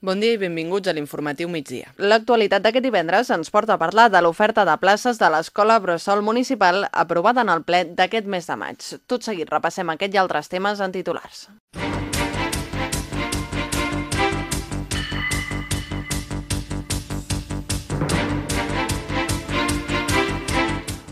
Bon dia i benvinguts a l'informatiu migdia. L'actualitat d'aquest divendres ens porta a parlar de l'oferta de places de l'Escola Bressol Municipal aprovada en el ple d'aquest mes de maig. Tot seguit repassem aquest i altres temes en titulars.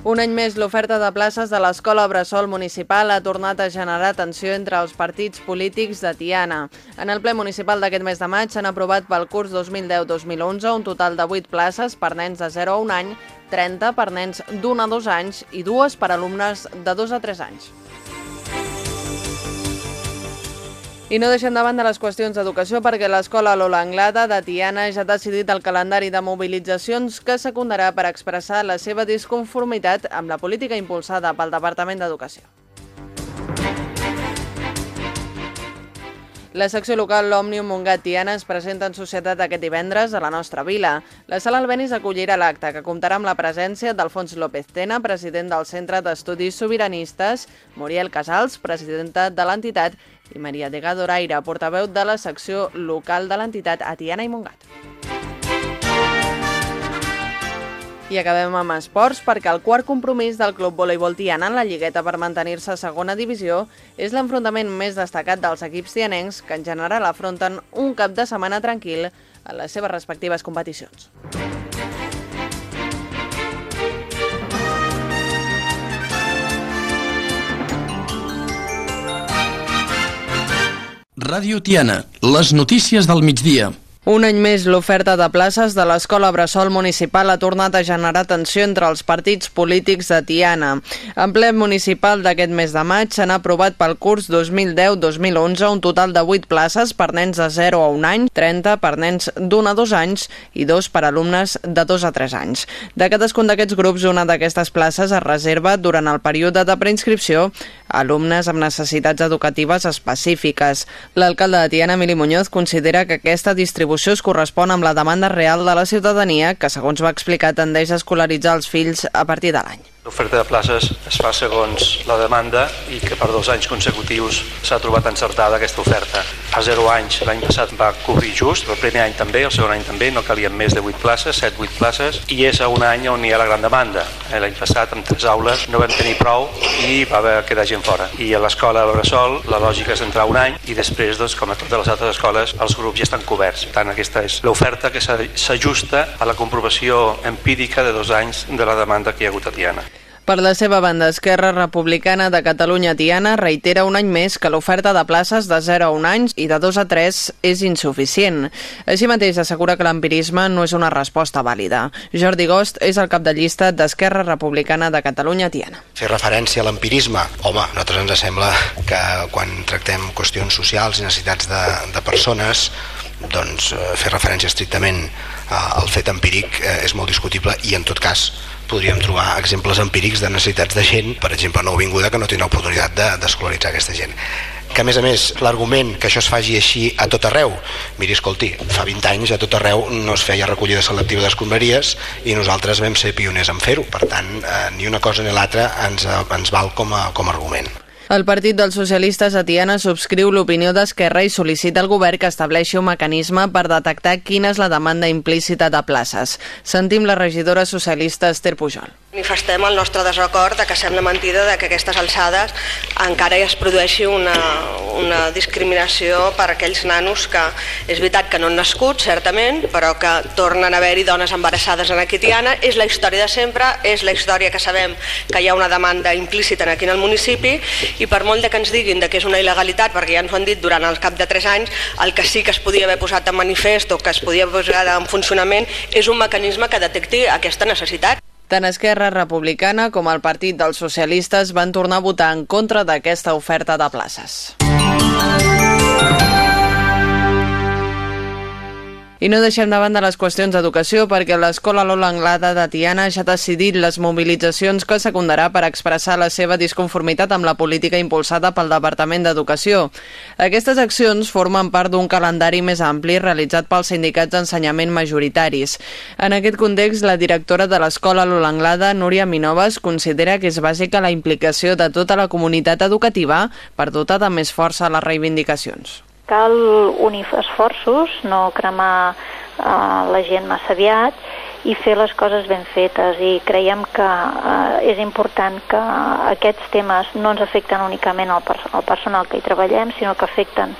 Un any més, l'oferta de places de l'Escola Bressol Municipal ha tornat a generar tensió entre els partits polítics de Tiana. En el ple municipal d'aquest mes de maig s'han aprovat pel curs 2010-2011 un total de 8 places per nens de 0 a 1 any, 30 per nens d'un a 2 anys i dues per alumnes de 2 a 3 anys. I no deixem de banda les qüestions d'educació perquè l'Escola Lola Anglada de Tiana ja ha decidit el calendari de mobilitzacions que secundarà per expressar la seva disconformitat amb la política impulsada pel Departament d'Educació. La secció local Òmnium Montgat Tiana es presenta en societat aquest divendres a la nostra vila. La sala Albenis acollirà l'acte, que comptarà amb la presència d'Alfons López Tena, president del Centre d'Estudis Sobiranistes, Muriel Casals, presidenta de l'entitat, i Maria de Gadoraire, portaveu de la secció local de l'entitat a Tiana i Montgat. I acabem amb esports perquè el quart compromís del Club Voleibol Tiana en la lligueta per mantenir-se a segona divisió és l'enfrontament més destacat dels equips tianencs que en general afronten un cap de setmana tranquil en les seves respectives competicions. Ràdio Tiana, les notícies del migdia. Un any més, l'oferta de places de l'Escola Bressol Municipal ha tornat a generar tensió entre els partits polítics de Tiana. En ple municipal d'aquest mes de maig s'han aprovat pel curs 2010-2011 un total de 8 places per nens de 0 a 1 any, 30 per nens d'un a 2 anys i 2 per alumnes de 2 a 3 anys. De cadascun d'aquests grups, una d'aquestes places es reserva durant el període de preinscripció a alumnes amb necessitats educatives específiques. L'alcalde de Tiana, Emili Muñoz, considera que aquesta distribució distribució es correspon amb la demanda real de la ciutadania que, segons va explicar, tendeix a escolaritzar els fills a partir de l'any. L'oferta de places es fa segons la demanda i que per dos anys consecutius s'ha trobat encertada aquesta oferta. A 0 anys l'any passat va cobrir just, el primer any també, el segon any també, no calien més de 8 places, 7-8 places, i és a un any on hi ha la gran demanda. Eh, l'any passat, amb tres aules, no vam tenir prou i va haver quedar gent fora. I a l'escola Bressol la lògica és entrar un any i després, doncs, com a totes les altres escoles, els grups ja estan coberts. Per tant, aquesta és l'oferta que s'ajusta a la comprovació empírica de dos anys de la demanda que hi ha hagut a Tiana. Per la seva banda, Esquerra Republicana de Catalunya Tiana reitera un any més que l'oferta de places de 0 a 1 anys i de 2 a 3 és insuficient. Així mateix assegura que l'empirisme no és una resposta vàlida. Jordi Gost és el cap de llista d'Esquerra Republicana de Catalunya Tiana. Fer referència a l'empirisme, home, a nosaltres ens sembla que quan tractem qüestions socials i necessitats de, de persones doncs eh, fer referència estrictament al fet empíric eh, és molt discutible i en tot cas podríem trobar exemples empírics de necessitats de gent, per exemple, nouvinguda que no tindrà oportunitat d'escolaritzar de, aquesta gent. Que a més a més l'argument que això es faci així a tot arreu miri, escolti, fa 20 anys a tot arreu no es feia recollida selectiva d'escombraries i nosaltres vam ser pioners en fer-ho. Per tant, eh, ni una cosa ni l'altra ens, ens val com a, com a argument el Partit dels Socialistes a Tiana subscriu l'opinió d'Esquerra i sol·licita al govern que estableixi un mecanisme per detectar quina és la demanda implícita de places. Sentim la regidora socialista Esther Pujol. Manifestem el nostre desacord de que sembla mentida de que aquestes alçades encara es produeixi una, una discriminació per a aquells nanos que és veritat que no han nascut, certament, però que tornen a haver-hi dones embarassades en aquí Tiana. És la història de sempre, és la història que sabem que hi ha una demanda implícita aquí en el municipi i per molt de que ens diguin que és una il·legalitat, perquè ja ens ho han dit durant el cap de 3 anys, el que sí que es podia haver posat en manifest o que es podia posar en funcionament és un mecanisme que detecti aquesta necessitat. Tant Esquerra Republicana com el Partit dels Socialistes van tornar a votar en contra d'aquesta oferta de places. I no deixem de les qüestions d'educació perquè l'Escola Lola Anglada de Tiana ja ha decidit les mobilitzacions que secundarà per expressar la seva disconformitat amb la política impulsada pel Departament d'Educació. Aquestes accions formen part d'un calendari més ampli realitzat pels sindicats d'ensenyament majoritaris. En aquest context, la directora de l'Escola Lola Anglada, Núria Minoves, considera que és bàsica la implicació de tota la comunitat educativa per dotar de més força les reivindicacions Cal unir esforços, no cremar eh, la gent massa aviat i fer les coses ben fetes. I creiem que eh, és important que aquests temes no ens afecten únicament al, per al personal que hi treballem, sinó que afecten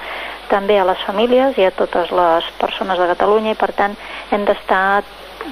també a les famílies i a totes les persones de Catalunya i per tant hem d'estar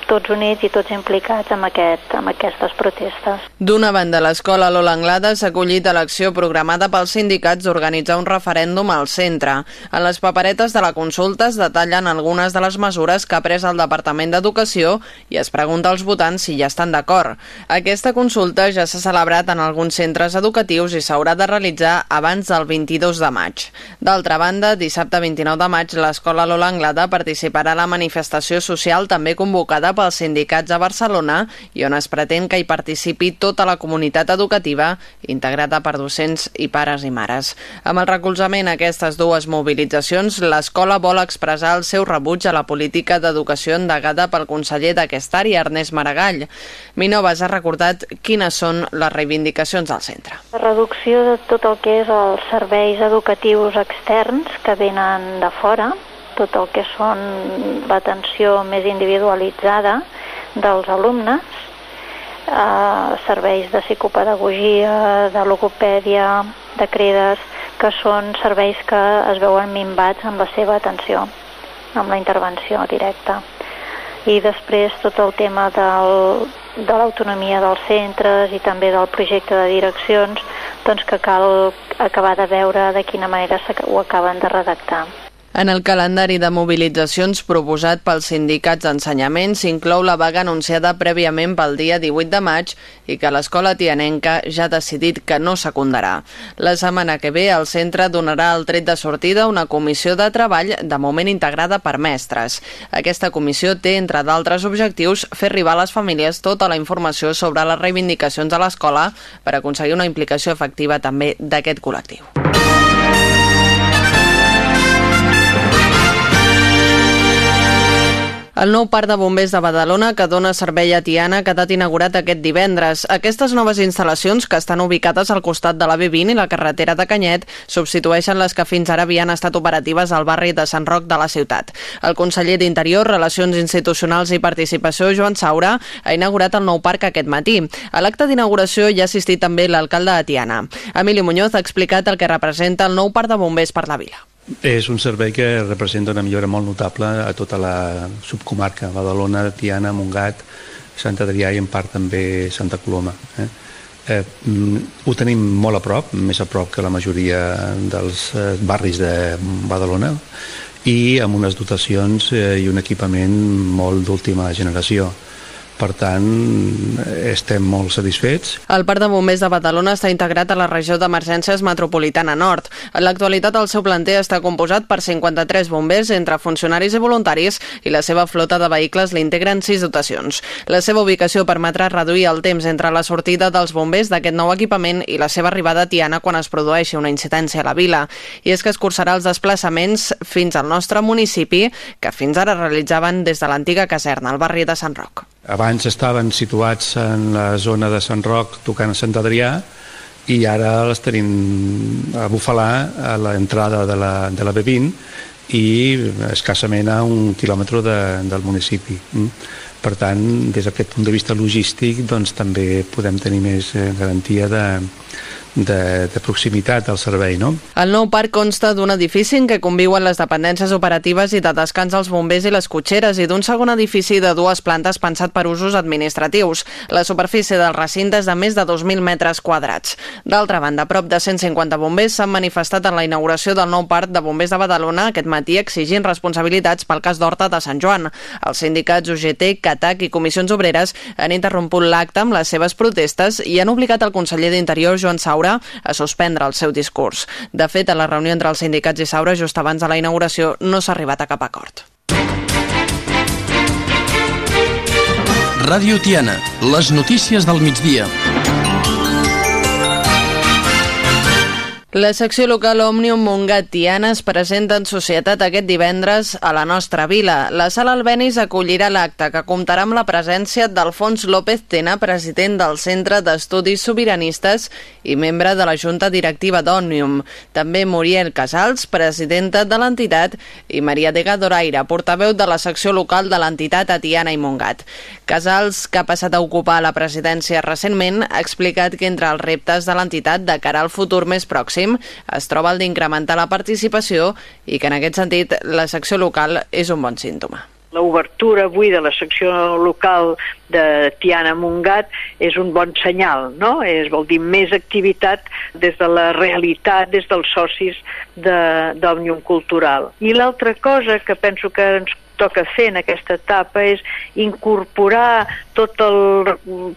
tots units i tots implicats amb, aquest, amb aquestes protestes. D'una banda, l'escola Lola Anglada s'ha acollit a l'acció programada pels sindicats d'organitzar un referèndum al centre. En les paperetes de la consulta es detallen algunes de les mesures que ha pres el Departament d'Educació i es pregunta als votants si ja estan d'acord. Aquesta consulta ja s'ha celebrat en alguns centres educatius i s'haurà de realitzar abans del 22 de maig. D'altra banda, dissabte 29 de maig, l'escola Lola Anglada participarà a la manifestació social també convocada convocada pels sindicats a Barcelona i on es pretén que hi participi tota la comunitat educativa integrada per docents i pares i mares. Amb el recolzament a aquestes dues mobilitzacions, l'escola vol expressar el seu rebuig a la política d'educació endegada pel conseller d'aquest àrea, Ernest Maragall. Minoves ha recordat quines són les reivindicacions del centre. La reducció de tot el que és els serveis educatius externs que venen de fora, tot el que són l'atenció més individualitzada dels alumnes, eh, serveis de psicopedagogia, de logopèdia, de credes, que són serveis que es veuen minvats amb la seva atenció, amb la intervenció directa. I després tot el tema del, de l'autonomia dels centres i també del projecte de direccions, doncs que cal acabar de veure de quina manera ho acaben de redactar. En el calendari de mobilitzacions proposat pels sindicats d'ensenyament s'inclou la vaga anunciada prèviament pel dia 18 de maig i que l'escola tianenca ja ha decidit que no secundarà. La setmana que ve el centre donarà el tret de sortida una comissió de treball de moment integrada per mestres. Aquesta comissió té, entre d'altres objectius, fer arribar a les famílies tota la informació sobre les reivindicacions de l'escola per aconseguir una implicació efectiva també d'aquest col·lectiu. El nou parc de bombers de Badalona, que dona servei a Tiana, ha quedat inaugurat aquest divendres. Aquestes noves instal·lacions, que estan ubicades al costat de la B20 i la carretera de Canyet, substitueixen les que fins ara havien estat operatives al barri de Sant Roc de la ciutat. El conseller d'Interior, Relacions Institucionals i Participació, Joan Saura, ha inaugurat el nou parc aquest matí. A l'acte d'inauguració hi ha assistit també l'alcalde de Tiana. Emili Muñoz ha explicat el que representa el nou parc de bombers per la vila. És un servei que representa una millora molt notable a tota la subcomarca, Badalona, Tiana, Montgat, Sant Adrià i en part també Santa Coloma. Eh? Eh, mm, ho tenim molt a prop, més a prop que la majoria dels eh, barris de Badalona i amb unes dotacions eh, i un equipament molt d'última generació per tant, estem molt satisfets. El Parc de Bombers de Badalona està integrat a la regió d'emergències metropolitana nord. En l'actualitat, el seu planter està composat per 53 bombers entre funcionaris i voluntaris i la seva flota de vehicles l'integren sis dotacions. La seva ubicació permetrà reduir el temps entre la sortida dels bombers d'aquest nou equipament i la seva arribada a Tiana quan es produeixi una incidència a la vila. I és que es cursarà els desplaçaments fins al nostre municipi, que fins ara realitzaven des de l'antiga caserna, al barri de Sant Roc. Abans estaven situats en la zona de Sant Roc tocant a Sant Adrià i ara les tenim a Bufalà a l'entrada de, la, de la B20 i escassament a un quilòmetre de, del municipi. Mm. Per tant, des d'aquest punt de vista logístic, doncs, també podem tenir més eh, garantia de, de, de proximitat al servei. No? El nou parc consta d'un edifici en què conviuen les dependències operatives i de descans dels bombers i les cotxeres i d'un segon edifici de dues plantes pensat per usos administratius. La superfície del recinte és de més de 2.000 metres quadrats. D'altra banda, prop de 150 bombers s'han manifestat en la inauguració del nou parc de bombers de Badalona aquest matí exigint responsabilitats pel cas d'Horta de Sant Joan. Els sindicats UGT, CATAC i Comissions Obreres han interromput l'acte amb les seves protestes i han obligat el conseller d'Interior, Joan Saura, Saura a suspendre el seu discurs. De fet, a la reunió entre els sindicats i Saura just abans de la inauguració no s'ha arribat a cap acord. Ràdio Tiana, les notícies del migdia. La secció local Òmnium Montgat Tiana es presenta en societat aquest divendres a la nostra vila. La sala Albenis acollirà l'acte que comptarà amb la presència d'Alfons López Tena, president del Centre d'Estudis Sobiranistes i membre de la Junta Directiva d'Òmnium. També Muriel Casals, presidenta de l'entitat, i Maria Dega Doraire, portaveu de la secció local de l'entitat a Tiana i Montgat. Casals, que ha passat a ocupar la presidència recentment, ha explicat que entre els reptes de l'entitat de cara al futur més pròxim màxim es troba el d'incrementar la participació i que en aquest sentit la secció local és un bon símptoma. L'obertura avui de la secció local de Tiana Mungat és un bon senyal, no? És, vol dir més activitat des de la realitat, des dels socis d'Òmnium de, Cultural. I l'altra cosa que penso que ens toca fer en aquesta etapa és incorporar tot el,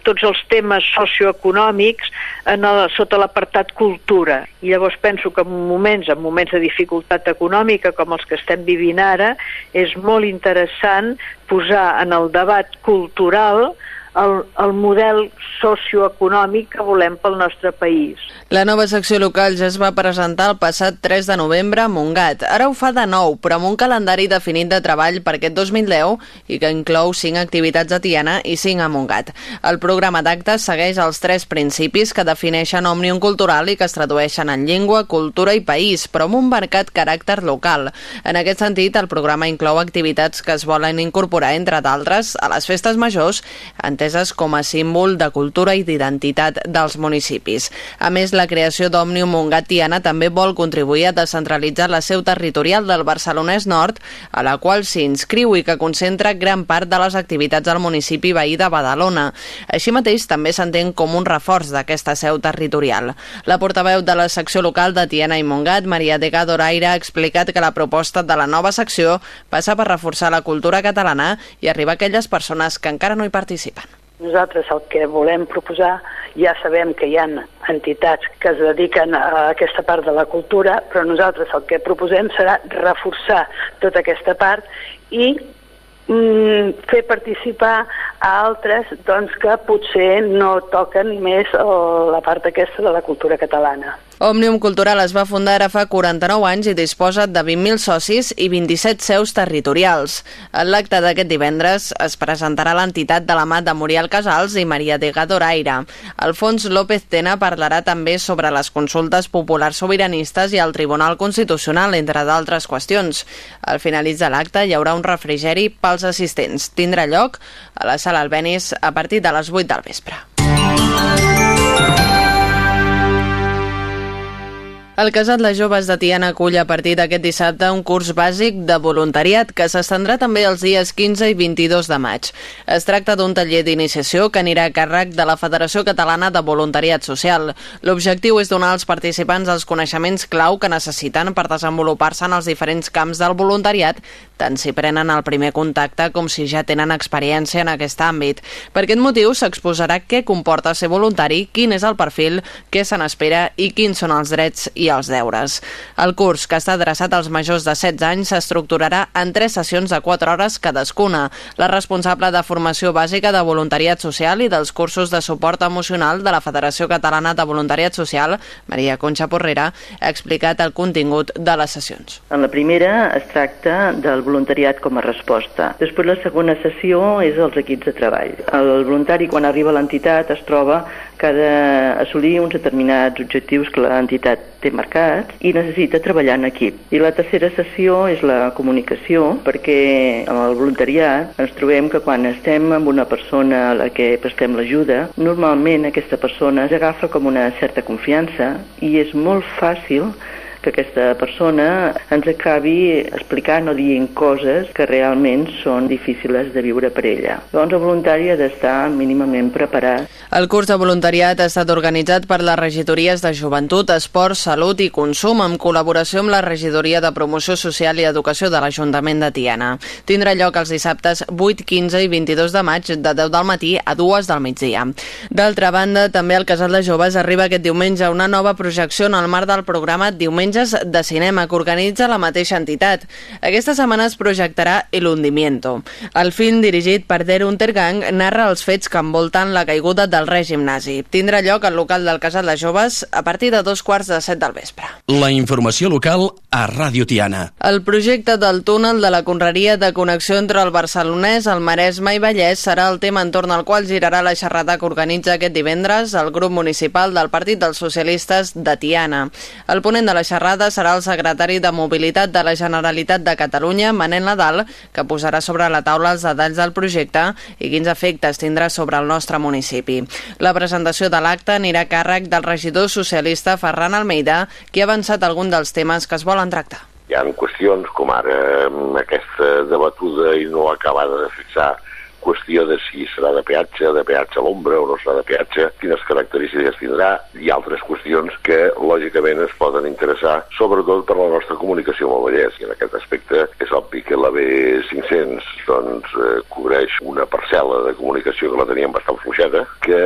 tots els temes socioeconòmics en el, sota l'apartat cultura. I llavors penso que en moments, en moments de dificultat econòmica com els que estem vivint ara, és molt interessant posar en el debat cultural el, el model socioeconòmic que volem pel nostre país. La nova secció local ja es va presentar el passat 3 de novembre a Montgat. Ara ho fa de nou, però amb un calendari definit de treball per aquest 2010 i que inclou 5 activitats a Tiana i 5 a Montgat. El programa d'actes segueix els tres principis que defineixen Òmnium Cultural i que es tradueixen en llengua, cultura i país, però amb un marcat caràcter local. En aquest sentit, el programa inclou activitats que es volen incorporar, entre d'altres, a les festes majors, en enteses com a símbol de cultura i d'identitat dels municipis. A més, la creació d'Òmnium Montgat Tiana també vol contribuir a descentralitzar la seu territorial del Barcelonès Nord, a la qual s'hi inscriu i que concentra gran part de les activitats del municipi veí de Badalona. Així mateix, també s'entén com un reforç d'aquesta seu territorial. La portaveu de la secció local de Tiana i Montgat, Maria de Gadoraire, ha explicat que la proposta de la nova secció passa per reforçar la cultura catalana i arribar a aquelles persones que encara no hi participen. Nosaltres el que volem proposar, ja sabem que hi ha entitats que es dediquen a aquesta part de la cultura, però nosaltres el que proposem serà reforçar tota aquesta part i mm, fer participar a altres doncs, que potser no toquen més la part aquesta de la cultura catalana. Òmnium Cultural es va fundar ara fa 49 anys i disposa de 20.000 socis i 27 seus territorials. En l'acte d'aquest divendres es presentarà l'entitat de la mà de Muriel Casals i Maria de Gadoraire. Alfons López Tena parlarà també sobre les consultes populars sobiranistes i el Tribunal Constitucional, entre d'altres qüestions. Al finalitzar l'acte hi haurà un refrigeri pels assistents. Tindrà lloc a la sala Albenis a partir de les 8 del vespre. El Casat de Joves de Tiana acull a partir d'aquest dissabte un curs bàsic de voluntariat que s'estendrà també els dies 15 i 22 de maig. Es tracta d'un taller d'iniciació que anirà a càrrec de la Federació Catalana de Voluntariat Social. L'objectiu és donar als participants els coneixements clau que necessiten per desenvolupar-se en els diferents camps del voluntariat, tant si prenen el primer contacte com si ja tenen experiència en aquest àmbit. Per aquest motiu s'exposarà què comporta ser voluntari, quin és el perfil, què se n'espera i quins són els drets i els deures. El curs, que està adreçat als majors de 16 anys, s'estructurarà en tres sessions de 4 hores cadascuna. La responsable de formació bàsica de voluntariat social i dels cursos de suport emocional de la Federació Catalana de Voluntariat Social, Maria Concha Porrera, ha explicat el contingut de les sessions. En la primera es tracta del voluntariat com a resposta. Després la segona sessió és els equips de treball. El voluntari quan arriba a l'entitat es troba que ha d'assolir uns determinats objectius que l'entitat té marcats i necessita treballar en equip. I la tercera sessió és la comunicació, perquè amb el voluntariat ens trobem que quan estem amb una persona a la que prestem l'ajuda, normalment aquesta persona es agafa com una certa confiança i és molt fàcil que aquesta persona ens acabi explicant o dient coses que realment són difícils de viure per ella. Llavors el voluntari ha d'estar mínimament preparat. El curs de voluntariat ha estat organitzat per les regidories de Joventut, Esport, Salut i Consum en col·laboració amb la regidoria de Promoció Social i Educació de l'Ajuntament de Tiana. Tindrà lloc els dissabtes 8, 15 i 22 de maig de 10 del matí a 2 del migdia. D'altra banda, també el Casal de Joves arriba aquest diumenge una nova projecció en el marc del programa Diumenge franges de cinema que organitza la mateixa entitat. Aquesta setmana es projectarà El Hundimiento. El film, dirigit per Der Untergang, narra els fets que envolten la caiguda del règim nazi. Tindrà lloc al local del Casal de Joves a partir de dos quarts de set del vespre. La informació local a Ràdio Tiana. El projecte del túnel de la Conreria de connexió entre el barcelonès, el Maresme i Vallès serà el tema entorn al qual girarà la xerrada que organitza aquest divendres el grup municipal del Partit dels Socialistes de Tiana. El ponent de la xerrada serà el secretari de Mobilitat de la Generalitat de Catalunya, Manel Nadal, que posarà sobre la taula els detalls del projecte i quins efectes tindrà sobre el nostre municipi. La presentació de l'acte anirà a càrrec del regidor socialista Ferran Almeida, qui ha avançat algun dels temes que es volen tractar. Hi ha qüestions com ara aquesta debatuda i no acabada de fixar qüestió de si serà de peatge, de peatge a l'ombra o no serà de peatge, quines característiques tindrà i altres qüestions que lògicament es poden interessar sobretot per la nostra comunicació amb el Vallès i en aquest aspecte és obvi que la B500 doncs eh, cobreix una parcel·la de comunicació que la teníem bastant fluixeta que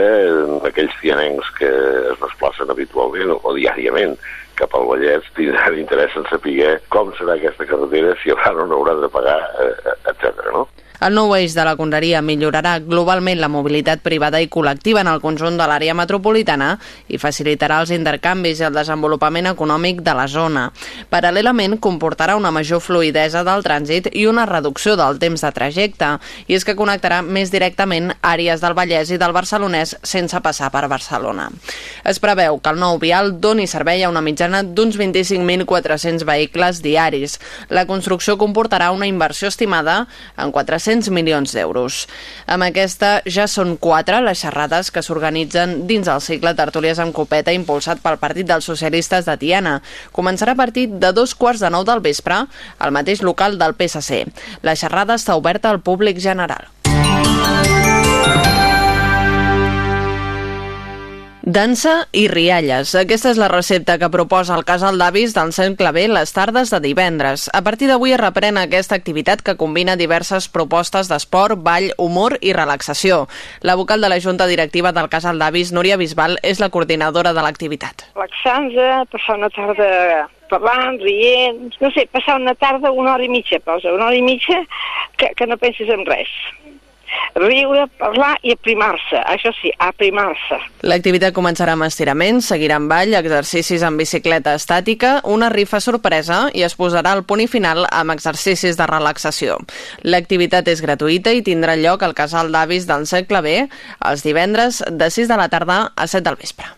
aquells tianencs que es desplacen habitualment o diàriament cap al Vallès tindran interès en saber com serà aquesta carretera, si haurà o no haurà de pagar, eh, etc. no? El nou eix de la Conreria millorarà globalment la mobilitat privada i col·lectiva en el conjunt de l'àrea metropolitana i facilitarà els intercanvis i el desenvolupament econòmic de la zona. Paral·lelament, comportarà una major fluidesa del trànsit i una reducció del temps de trajecte, i és que connectarà més directament àrees del Vallès i del Barcelonès sense passar per Barcelona. Es preveu que el nou vial doni servei a una mitjana d'uns 25.400 vehicles diaris. La construcció comportarà una inversió estimada en 400 400 milions d'euros. Amb aquesta ja són quatre les xerrades que s'organitzen dins el cicle Tertúlies amb Copeta impulsat pel Partit dels Socialistes de Tiana. Començarà a partir de dos quarts de nou del vespre al mateix local del PSC. La xerrada està oberta al públic general. Dansa i rialles. Aquesta és la recepta que proposa el casal d'avis del Cent Clavé les tardes de divendres. A partir d'avui es reprèn aquesta activitat que combina diverses propostes d'esport, ball, humor i relaxació. La vocal de la Junta Directiva del casal d'avis, Núria Bisbal, és la coordinadora de l'activitat. Relaxant-se, passar una tarda parlant, rient, no sé, passar una tarda una hora i mitja, posa, una hora i mitja que, que no pensis en res riure, parlar i aprimar-se, això sí, aprimar-se. L'activitat començarà amb estiraments, seguirà amb ball, exercicis amb bicicleta estàtica, una rifa sorpresa i es posarà el punt i final amb exercicis de relaxació. L'activitat és gratuïta i tindrà lloc al Casal d'Avis del Segle B els divendres de 6 de la tarda a 7 del vespre.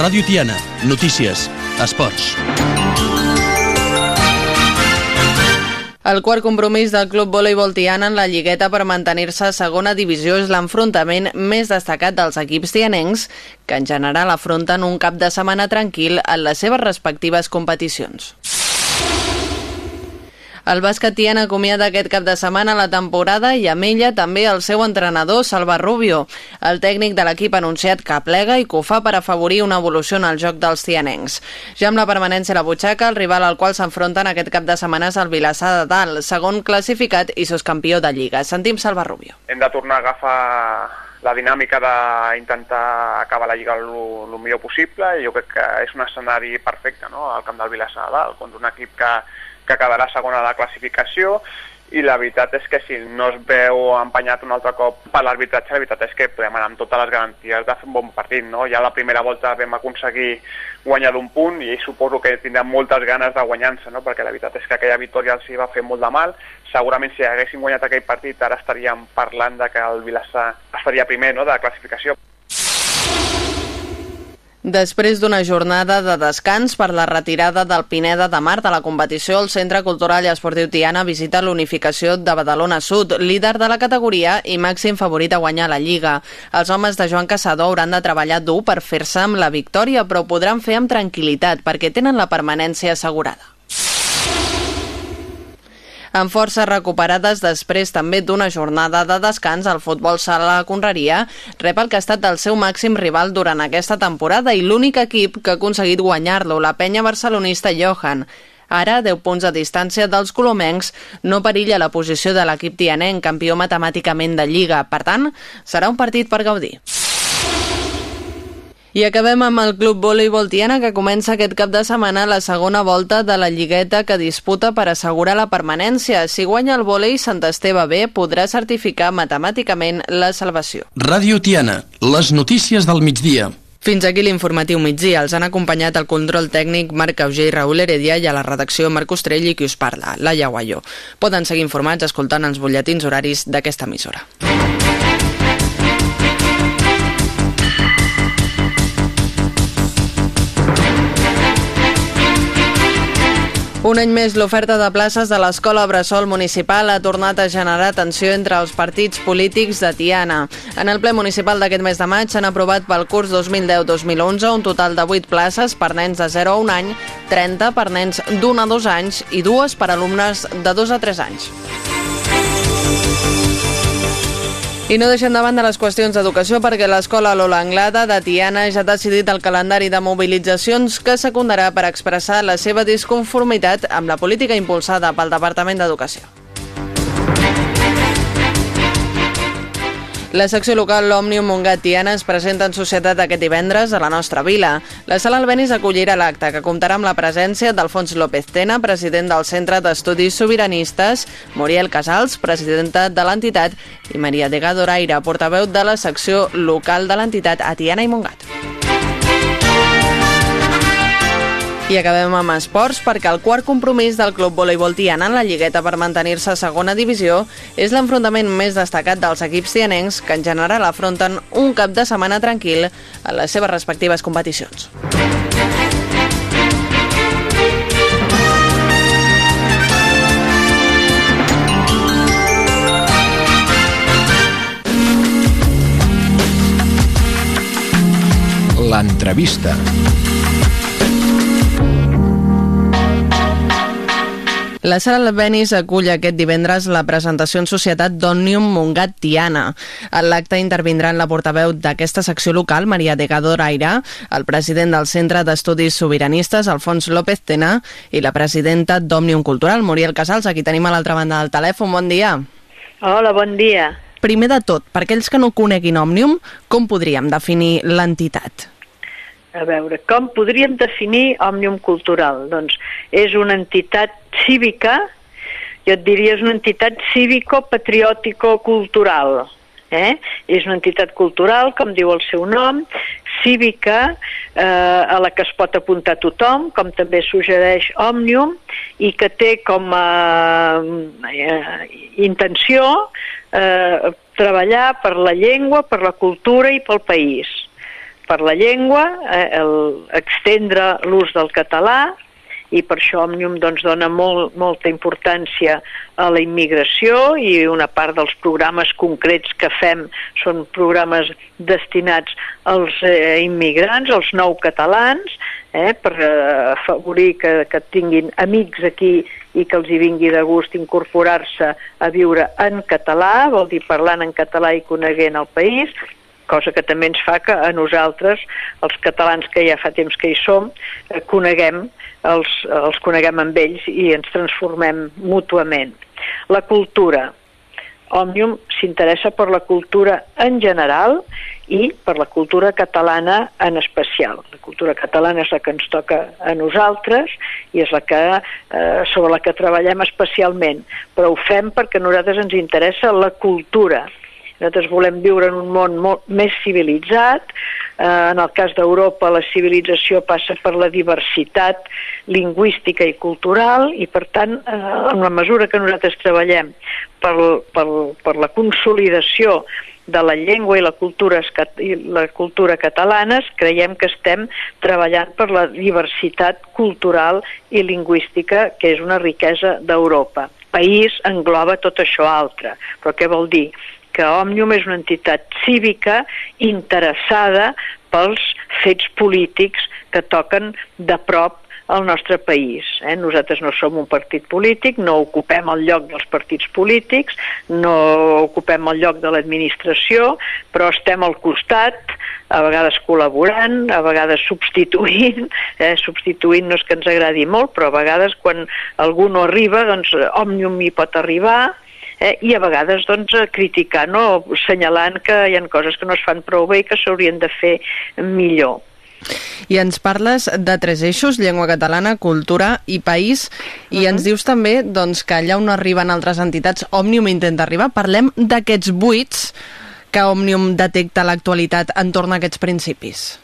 Ràdio Tiana, notícies, esports. El quart compromís del Club Voleibol Tiana en la Lligueta per mantenir-se a segona divisió és l'enfrontament més destacat dels equips tianencs, que en general afronten un cap de setmana tranquil en les seves respectives competicions. El bàsquet Tiana acomiada aquest cap de setmana la temporada i amb ella també el seu entrenador, Salva Rubio. El tècnic de l'equip ha anunciat que plega i que ho fa per afavorir una evolució en el joc dels tianencs. Ja amb la permanència a la butxaca, el rival al qual s'enfronten aquest cap de setmana és el Vilassar de Dalt, segon classificat i campió de Lliga. Sentim Salva Rubio. Hem de tornar a agafar la dinàmica d'intentar acabar la Lliga el millor possible i jo crec que és un escenari perfecte no? al camp del Vilassar de Dalt, contra un equip que que quedarà segona de la classificació i la veritat és que si no es veu empenyat un altre cop per l'arbitratge, la veritat és que podem anar amb totes les garanties de fer un bon partit. No? Ja la primera volta vam aconseguir guanyar d'un punt i suposo que tindrem moltes ganes de guanyar-se, no? perquè la veritat és que aquella victòria els va fer molt de mal. Segurament si haguéssim guanyat aquell partit ara estaríem parlant de que el Vilassar estaria primer no? de la classificació. Després d'una jornada de descans per la retirada del Pineda de Mar de la competició, el Centre Cultural i Esportiu Tiana visita l'unificació de Badalona Sud, líder de la categoria i màxim favorit a guanyar la Lliga. Els homes de Joan Caçador hauran de treballar dur per fer-se amb la victòria, però podran fer amb tranquil·litat perquè tenen la permanència assegurada amb forces recuperades després també d'una jornada de descans, el futbol sala Conreria rep el que ha estat el seu màxim rival durant aquesta temporada i l'únic equip que ha aconseguit guanyar-lo, la penya barcelonista Johan. Ara, 10 punts de distància dels colomencs, no perilla la posició de l'equip tianenc, campió matemàticament de Lliga. Per tant, serà un partit per gaudir. I acabem amb el Club Voleibol Tiana que comença aquest cap de setmana la segona volta de la lligueta que disputa per assegurar la permanència. Si guanya el volei, Sant Esteve B podrà certificar matemàticament la salvació. Ràdio Tiana, les notícies del migdia. Fins aquí l'informatiu migdia. Els han acompanyat el control tècnic Marc Auger i Raül Heredia i a la redacció Marc Ostrell i qui us parla, Laia Guaió. Poden seguir informats escoltant els butlletins horaris d'aquesta emissora. Un any més, l'oferta de places de l'Escola Bressol Municipal ha tornat a generar tensió entre els partits polítics de Tiana. En el ple municipal d'aquest mes de maig s'han aprovat pel curs 2010-2011 un total de 8 places per nens de 0 a 1 any, 30 per nens d'un a 2 anys i dues per alumnes de 2 a 3 anys. I no deixem davant de les qüestions d'educació perquè l'Escola Lola Anglada de Tiana ja ha decidit el calendari de mobilitzacions que secundarà per expressar la seva disconformitat amb la política impulsada pel Departament d'Educació. La secció local Òmnium Montgat Tiana es presenta en societat aquest divendres a la nostra vila. La sala Albenis acollirà l'acte, que comptarà amb la presència d'Alfons López Tena, president del Centre d'Estudis Sobiranistes, Muriel Casals, presidenta de l'entitat, i Maria de Gadoraire, portaveu de la secció local de l'entitat a Tiana i Montgat. I acabem amb esports perquè el quart compromís del Club Voleibol Tiana en la lligueta per mantenir-se a segona divisió és l'enfrontament més destacat dels equips tianencs que en general afronten un cap de setmana tranquil en les seves respectives competicions. L'entrevista. La sala Albenis acull aquest divendres la presentació en societat d'Òmnium Montgat Tiana. En l'acte intervindran la portaveu d'aquesta secció local, Maria de Gadoraire, el president del Centre d'Estudis Sobiranistes, Alfons López Tena, i la presidenta d'Òmnium Cultural, Muriel Casals, aquí tenim a l'altra banda del telèfon. Bon dia. Hola, bon dia. Primer de tot, per aquells que no coneguin Òmnium, com podríem definir l'entitat? A veure, com podríem definir Òmnium Cultural? Doncs és una entitat cívica, jo et diria és una entitat cívico-patriòtico-cultural. Eh? És una entitat cultural, com diu el seu nom, cívica, eh, a la que es pot apuntar tothom, com també suggereix Òmnium, i que té com a eh, intenció eh, treballar per la llengua, per la cultura i pel país per la llengua, eh, el, extendre l'ús del català, i per això Òmnium doncs, dona molt, molta importància a la immigració i una part dels programes concrets que fem són programes destinats als eh, immigrants, als nou catalans, eh, per eh, afavorir que, que tinguin amics aquí i que els hi vingui de gust incorporar-se a viure en català, vol dir parlant en català i coneguent el país, cosa que també ens fa que a nosaltres, els catalans que ja fa temps que hi som, eh, coneguem, els, els coneguem amb ells i ens transformem mútuament. La cultura. Òmnium s'interessa per la cultura en general i per la cultura catalana en especial. La cultura catalana és la que ens toca a nosaltres i és la que, eh, sobre la que treballem especialment, però ho fem perquè a nosaltres ens interessa la cultura, nosaltres volem viure en un món molt més civilitzat. Eh, en el cas d'Europa, la civilització passa per la diversitat lingüística i cultural i, per tant, eh, en la mesura que nosaltres treballem per, per, per la consolidació de la llengua i la cultura, i la cultura catalanes, creiem que estem treballant per la diversitat cultural i lingüística, que és una riquesa d'Europa. País engloba tot això altre. Però què vol dir? Que Òmnium és una entitat cívica interessada pels fets polítics que toquen de prop al nostre país. Eh? Nosaltres no som un partit polític, no ocupem el lloc dels partits polítics, no ocupem el lloc de l'administració, però estem al costat, a vegades col·laborant, a vegades substituint, eh? substituint no és que ens agradi molt, però a vegades quan algú no arriba, doncs Òmnium hi pot arribar, eh, i a vegades doncs, criticant o assenyalant que hi ha coses que no es fan prou bé i que s'haurien de fer millor. I ens parles de tres eixos, llengua catalana, cultura i país, i uh -huh. ens dius també doncs, que allà on arriben altres entitats, Òmnium intenta arribar. Parlem d'aquests buits que Òmnium detecta l'actualitat entorn a aquests principis.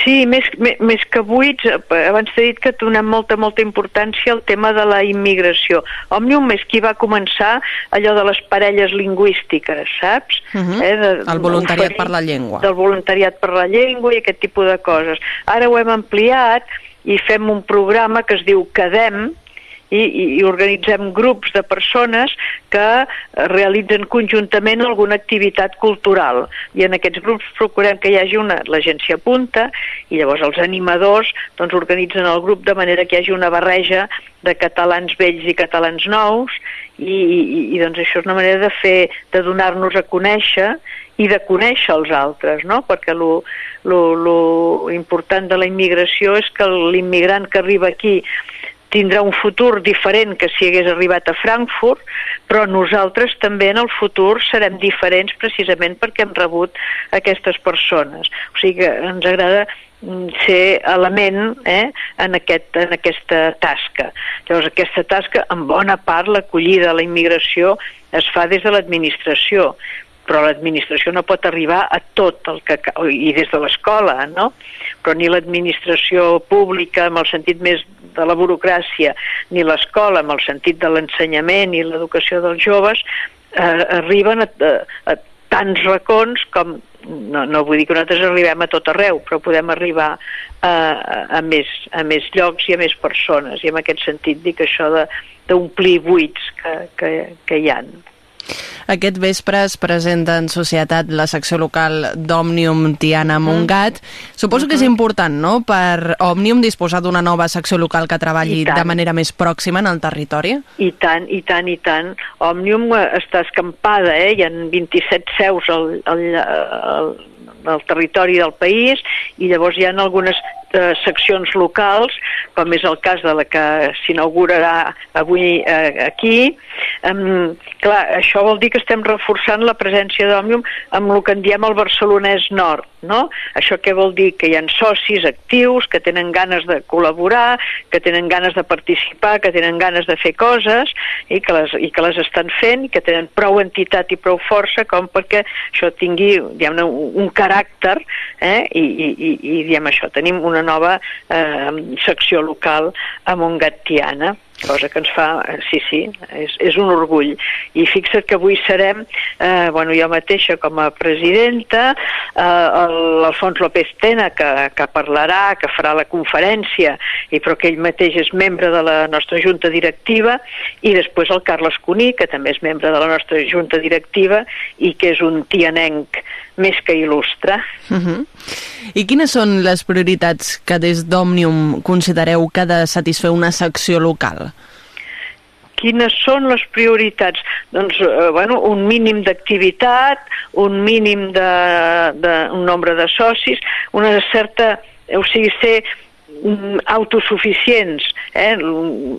Sí, més, més, més que buits, abans t'he dit que donem molta, molta importància al tema de la immigració. Òmnium és qui va començar allò de les parelles lingüístiques, saps? Uh -huh. eh, de, el voluntariat per la llengua. Del voluntariat per la llengua i aquest tipus de coses. Ara ho hem ampliat i fem un programa que es diu Cadem, i, i organitzem grups de persones que realitzen conjuntament alguna activitat cultural. I en aquests grups procurem que hi hagi una... l'agència punta i llavors els animadors doncs, organitzen el grup de manera que hi hagi una barreja de catalans vells i catalans nous i, i, i doncs això és una manera de fer, de donar-nos a conèixer i de conèixer els altres, no? perquè lo, lo, lo important de la immigració és que l'immigrant que arriba aquí tindrà un futur diferent que si hagués arribat a Frankfurt, però nosaltres també en el futur serem diferents precisament perquè hem rebut aquestes persones. O sigui que ens agrada mm, ser element eh, en, aquest, en aquesta tasca. Llavors, aquesta tasca, en bona part, l'acollida a la immigració es fa des de l'administració, però l'administració no pot arribar a tot el que... i des de l'escola, no? Però ni l'administració pública, en el sentit més de la burocràcia ni l'escola, amb el sentit de l'ensenyament i l'educació dels joves, eh, arriben a, a, a tants racons com no, no vull dir que nosaltres arribem a tot arreu, però podem arribar a, a, més, a més llocs i a més persones, i en aquest sentit dic això d'omplir buits que, que, que hi han. Aquest vespre es presenta en societat la secció local d'Òmnium Tiana mm. Montgat. Suposo que és mm-hmm. important, no?, per Òmnium disposar d'una nova secció local que treballi de manera més pròxima en el territori? I tant, i tant, i tant. Òmnium eh, està escampada, eh? Hi ha 27 seus al, al, al, al territori del país i llavors hi ha algunes eh, seccions locals, com és el cas de la que s'inaugurarà avui eh, aquí. Um, clar, això vol dir que estem reforçant la presència d'Òmnium amb el que en diem el barcelonès nord, no? Això què vol dir? Que hi ha socis actius que tenen ganes de col·laborar, que tenen ganes de participar, que tenen ganes de fer coses i que les, i que les estan fent que tenen prou entitat i prou força com perquè això tingui diguem un, un caràcter eh? I, i, i, i diem això, tenim una nova eh, secció local a Montgat Tiana cosa que ens fa, eh, sí, sí, és, és un orgull. I fixa't que avui serem, eh, bueno, jo mateixa com a presidenta, eh, l'Alfons López Tena, que, que parlarà, que farà la conferència, i però que ell mateix és membre de la nostra junta directiva, i després el Carles Cuní, que també és membre de la nostra junta directiva i que és un tianenc més que il·lustre. Uh mhm. -huh. I quines són les prioritats que des d'Òmnium considereu que ha de satisfer una secció local? Quines són les prioritats? Doncs, eh, bueno, un mínim d'activitat, un mínim de, de, un nombre de socis, una certa, o sigui, ser autosuficients, eh?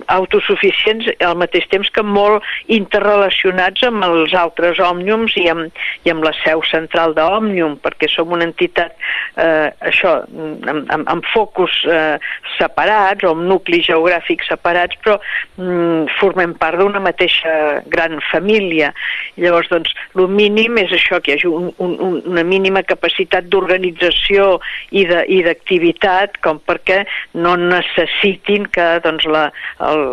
autosuficients al mateix temps que molt interrelacionats amb els altres òmniums i amb, i amb la seu central d'Òmnium, perquè som una entitat, eh, això, amb, amb, amb focus eh, separats o amb nuclis geogràfics separats, però mm, formem part d'una mateixa gran família. Llavors, doncs, el mínim és això, que hi hagi un, un, una mínima capacitat d'organització i d'activitat, com perquè no necessitin que doncs, la, el,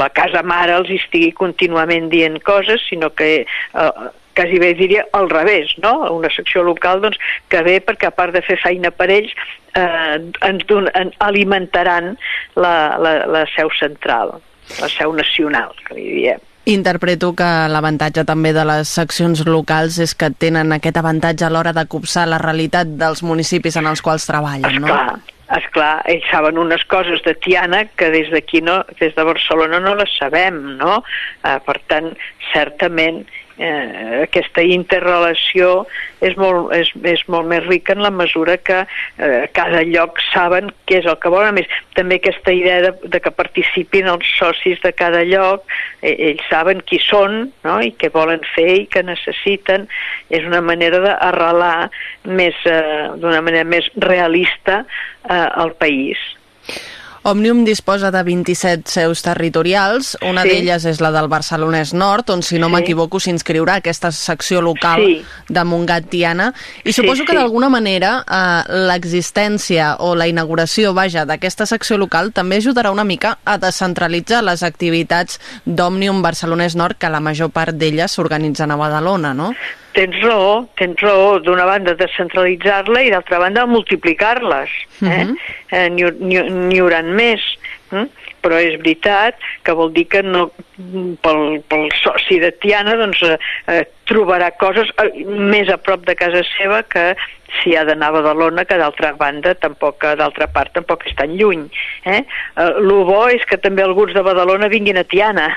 la casa mare els estigui contínuament dient coses, sinó que eh, quasi bé diria al revés, no? Una secció local doncs, que ve perquè a part de fer feina per ells eh, ens don, en, alimentaran la, la, la seu central, la seu nacional, que li diem. Interpreto que l'avantatge també de les seccions locals és que tenen aquest avantatge a l'hora de copsar la realitat dels municipis en els quals treballen, Esclar, no? Esclar, ells saben unes coses de Tiana que des d'aquí, no, des de Barcelona no les sabem, no? Eh, per tant, certament eh, aquesta interrelació és molt, és, és molt més rica en la mesura que eh, cada lloc saben què és el que volen. A més, també aquesta idea de, de que participin els socis de cada lloc, eh, ells saben qui són no? i què volen fer i què necessiten. És una manera d'arrelar eh, d'una manera més realista eh, al país. Òmnium disposa de 27 seus territorials, una Sí. d'elles és la del Barcelonès Nord, on, si no Sí. m'equivoco, s'inscriurà aquesta secció local Sí. de Montgat-Tiana, i Sí, suposo que sí. d'alguna manera eh, l'existència o la inauguració, vaja, d'aquesta secció local també ajudarà una mica a descentralitzar les activitats d'Òmnium Barcelonès Nord, que la major part d'elles s'organitzen a Badalona, no? Tens raó, tens raó, d'una banda descentralitzar-la i d'altra banda multiplicar-les. Eh? Mhm. eh, N'hi n'hi haurà més. Mm? Però és veritat que vol dir que no, pel, pel soci de Tiana doncs, eh, eh, trobarà coses eh, més a prop de casa seva que si ha d'anar a Badalona, que d'altra banda, tampoc, eh, d'altra part, tampoc és tan lluny. Eh? Eh, lo bo és que també alguns de Badalona vinguin a Tiana.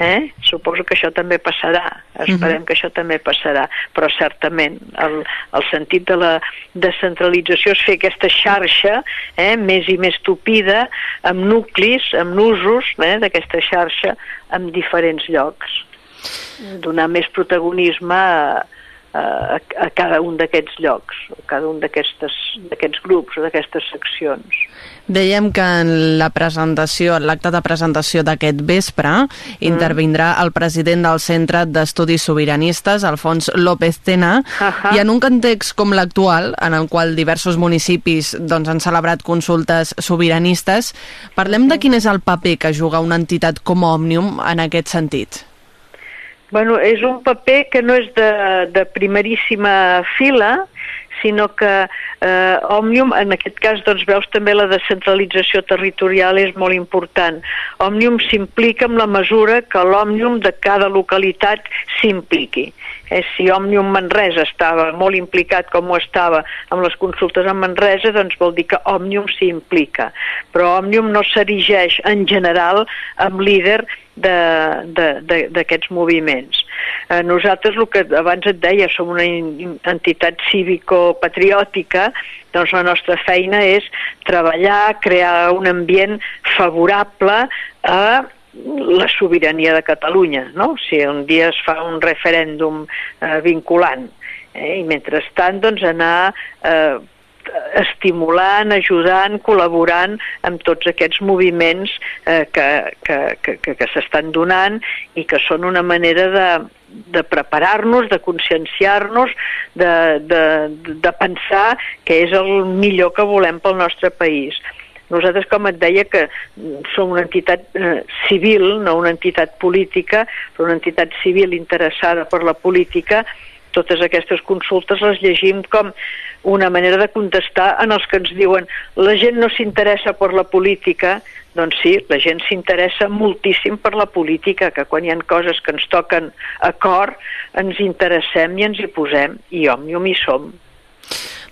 Eh? Suposo que això també passarà, esperem que això també passarà, però certament el, el sentit de la descentralització és fer aquesta xarxa eh, més i més tupida, amb nuclis, amb nusos eh, d'aquesta xarxa en diferents llocs. Donar més protagonisme a, a, a cada un d'aquests llocs, a cada un d'aquests grups o d'aquestes seccions. Dèiem que en la presentació, en l'acte de presentació d'aquest vespre, intervindrà el president del Centre d'Estudis Sobiranistes, Alfons López Tena, Ahà. i en un context com l'actual, en el qual diversos municipis doncs, han celebrat consultes sobiranistes, parlem de quin és el paper que juga una entitat com Òmnium en aquest sentit. Bueno, és un paper que no és de, de primeríssima fila, sinó que eh, Òmnium, en aquest cas, doncs veus també la descentralització territorial és molt important. Òmnium s'implica en la mesura que l'Òmnium de cada localitat s'impliqui. Eh, si Òmnium Manresa estava molt implicat com ho estava amb les consultes a Manresa, doncs vol dir que Òmnium s'hi implica. Però Òmnium no s'erigeix en general amb líder de- de- de- d'aquests moviments. Eh, nosaltres, el que abans et deia, som una entitat cívico-patriòtica, doncs la nostra feina és treballar, crear un ambient favorable a la sobirania de Catalunya, no? Si un dia es fa un referèndum eh, vinculant, eh? i mentrestant doncs anar eh, estimulant, ajudant, col·laborant amb tots aquests moviments eh, que, que, que, que, que s'estan donant i que són una manera de, de preparar-nos, de conscienciar-nos, de, de, de pensar que és el millor que volem pel nostre país. Nosaltres, com et deia, que som una entitat eh, civil, no una entitat política, però una entitat civil interessada per la política, totes aquestes consultes les llegim com una manera de contestar en els que ens diuen la gent no s'interessa per la política, doncs sí, la gent s'interessa moltíssim per la política, que quan hi ha coses que ens toquen a cor, ens interessem i ens hi posem, i Òmnium hi som.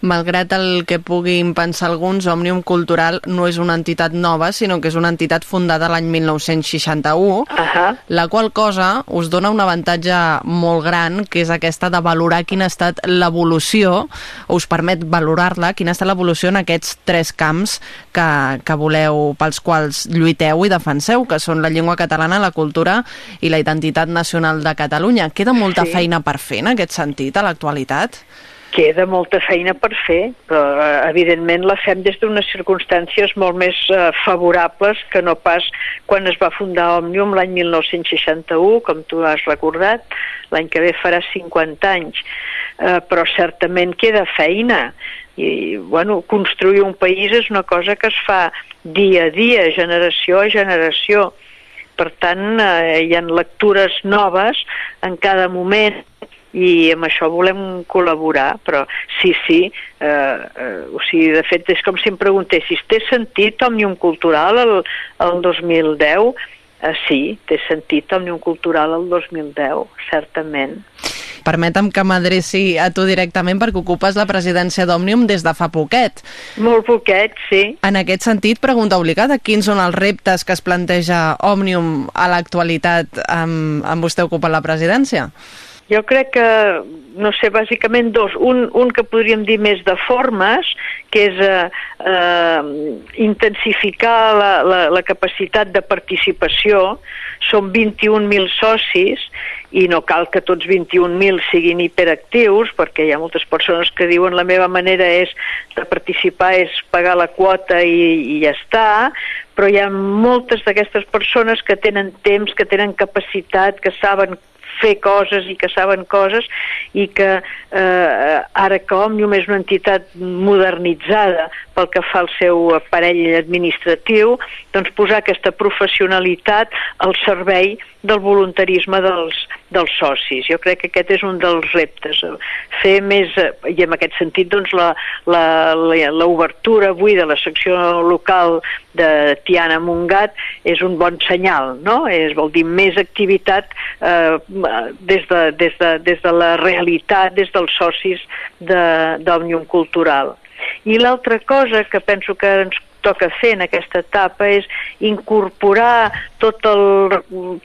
Malgrat el que puguin pensar alguns, Òmnium Cultural no és una entitat nova, sinó que és una entitat fundada l'any 1961, uh -huh. la qual cosa us dona un avantatge molt gran, que és aquesta de valorar quina ha estat l'evolució, us permet valorar-la, quina ha estat l'evolució en aquests tres camps que, que voleu, pels quals lluiteu i defenseu, que són la llengua catalana, la cultura i la identitat nacional de Catalunya. Queda molta Sí. feina per fer en aquest sentit a l'actualitat? Queda molta feina per fer, però eh, evidentment la fem des d'unes circumstàncies molt més eh, favorables que no pas quan es va fundar Òmnium l'any 1961, com tu has recordat, l'any que ve farà 50 anys. Eh, però certament queda feina i bueno, construir un país és una cosa que es fa dia a dia, generació a generació. Per tant, eh, hi ha lectures noves en cada moment i amb això volem col·laborar, però sí, sí, eh, eh, o sigui, de fet és com si em preguntessis, té sentit Òmnium Cultural el, el 2010? Eh, sí, té sentit Òmnium Cultural el 2010, certament. Permetem que m'adreci a tu directament perquè ocupes la presidència d'Òmnium des de fa poquet. Molt poquet, sí. En aquest sentit, pregunta obligada, quins són els reptes que es planteja Òmnium a l'actualitat amb, amb vostè ocupant la presidència? Jo crec que, no sé, bàsicament dos. Un, un que podríem dir més de formes, que és eh, eh, intensificar la, la, la capacitat de participació. Som 21.000 socis i no cal que tots 21.000 siguin hiperactius, perquè hi ha moltes persones que diuen la meva manera és de participar és pagar la quota i, i ja està, però hi ha moltes d'aquestes persones que tenen temps, que tenen capacitat, que saben fer coses i que saben coses i que eh, ara que Òmnium és una entitat modernitzada pel que fa al seu aparell administratiu, doncs posar aquesta professionalitat al servei del voluntarisme dels, dels socis. Jo crec que aquest és un dels reptes. Fer més, i en aquest sentit, doncs, l'obertura avui de la secció local de Tiana Mungat és un bon senyal, no? És, vol dir, més activitat eh, des, de, des, de, des de la realitat, des dels socis d'Òmnium Cultural. I l'altra cosa que penso que ens toca fer en aquesta etapa és incorporar tot el,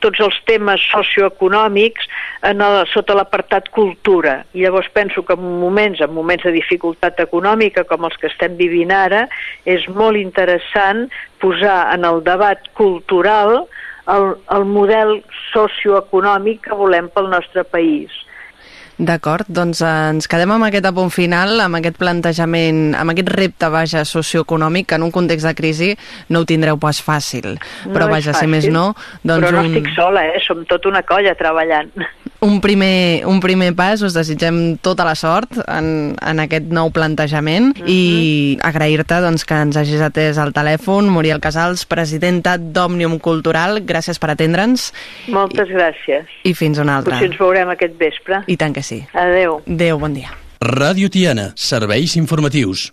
tots els temes socioeconòmics en el, sota l'apartat cultura. I llavors penso que en moments, en moments de dificultat econòmica com els que estem vivint ara, és molt interessant posar en el debat cultural el, el model socioeconòmic que volem pel nostre país D'acord, doncs ens quedem amb aquest apunt final, amb aquest plantejament, amb aquest repte, vaja, socioeconòmic, que en un context de crisi no ho tindreu pas fàcil. No Però, vaja, fàcil, si més no... Doncs però no un... estic sola, eh? Som tota una colla treballant. Un primer, un primer pas, us desitgem tota la sort en, en aquest nou plantejament uh -huh. i agrair-te doncs, que ens hagis atès al telèfon. Muriel Casals, presidenta d'Òmnium Cultural, gràcies per atendre'ns. Moltes I, gràcies. I fins una altra. Potser ens veurem aquest vespre. I tant que sí. Adeu. Adeu, bon dia. Ràdio Tiana, serveis informatius.